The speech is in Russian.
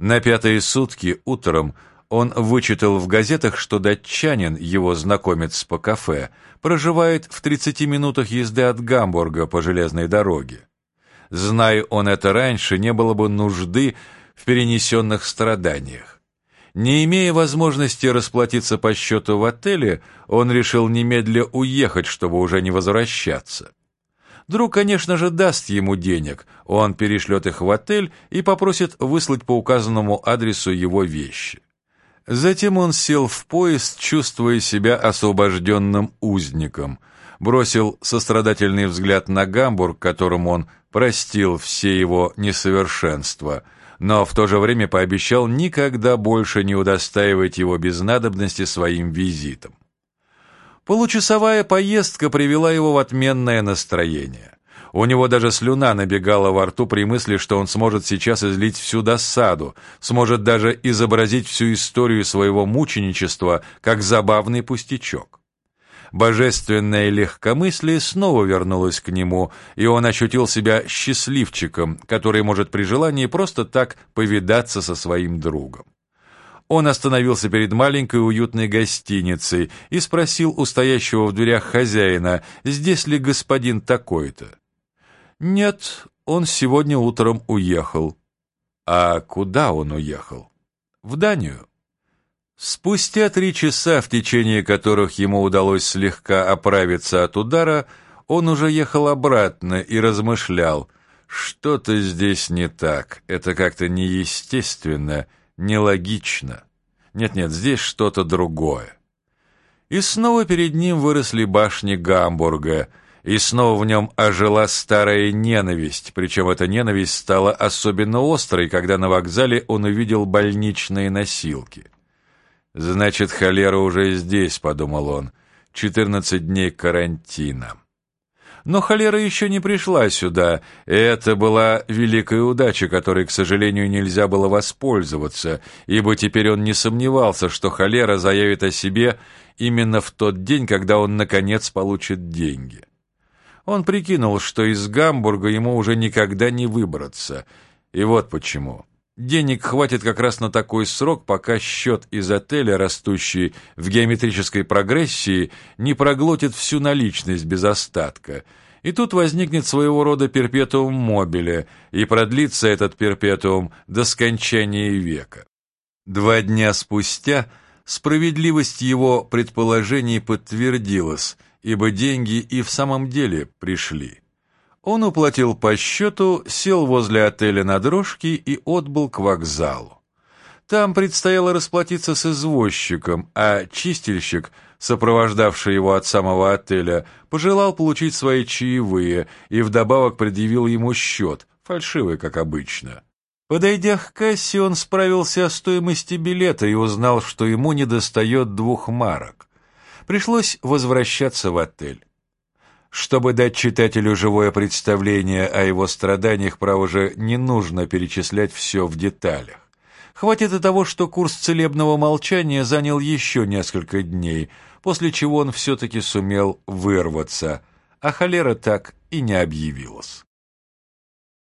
На пятые сутки утром он вычитал в газетах, что датчанин, его знакомец по кафе, проживает в 30 минутах езды от Гамбурга по железной дороге. Зная он это раньше, не было бы нужды в перенесенных страданиях. Не имея возможности расплатиться по счету в отеле, он решил немедля уехать, чтобы уже не возвращаться. Друг, конечно же, даст ему денег, он перешлет их в отель и попросит выслать по указанному адресу его вещи. Затем он сел в поезд, чувствуя себя освобожденным узником, бросил сострадательный взгляд на Гамбург, которому он простил все его несовершенства, но в то же время пообещал никогда больше не удостаивать его без надобности своим визитом. Получасовая поездка привела его в отменное настроение. У него даже слюна набегала во рту при мысли, что он сможет сейчас излить всю досаду, сможет даже изобразить всю историю своего мученичества как забавный пустячок. Божественное легкомыслие снова вернулось к нему, и он ощутил себя счастливчиком, который может при желании просто так повидаться со своим другом. Он остановился перед маленькой уютной гостиницей и спросил у стоящего в дверях хозяина, здесь ли господин такой-то. «Нет, он сегодня утром уехал». «А куда он уехал?» «В Данию». Спустя три часа, в течение которых ему удалось слегка оправиться от удара, он уже ехал обратно и размышлял. Что-то здесь не так, это как-то неестественно, нелогично. Нет-нет, здесь что-то другое. И снова перед ним выросли башни Гамбурга — и снова в нем ожила старая ненависть, причем эта ненависть стала особенно острой, когда на вокзале он увидел больничные носилки. «Значит, холера уже здесь», — подумал он, — «четырнадцать дней карантина». Но холера еще не пришла сюда, и это была великая удача, которой, к сожалению, нельзя было воспользоваться, ибо теперь он не сомневался, что холера заявит о себе именно в тот день, когда он, наконец, получит деньги. Он прикинул, что из Гамбурга ему уже никогда не выбраться. И вот почему. Денег хватит как раз на такой срок, пока счет из отеля, растущий в геометрической прогрессии, не проглотит всю наличность без остатка. И тут возникнет своего рода перпетуум мобиле, и продлится этот перпетуум до скончания века. Два дня спустя справедливость его предположений подтвердилась – ибо деньги и в самом деле пришли. Он уплатил по счету, сел возле отеля на дрожке и отбыл к вокзалу. Там предстояло расплатиться с извозчиком, а чистильщик, сопровождавший его от самого отеля, пожелал получить свои чаевые и вдобавок предъявил ему счет, фальшивый, как обычно. Подойдя к кассе, он справился о стоимости билета и узнал, что ему недостает двух марок пришлось возвращаться в отель. Чтобы дать читателю живое представление о его страданиях, право же не нужно перечислять все в деталях. Хватит и того, что курс целебного молчания занял еще несколько дней, после чего он все-таки сумел вырваться, а холера так и не объявилась.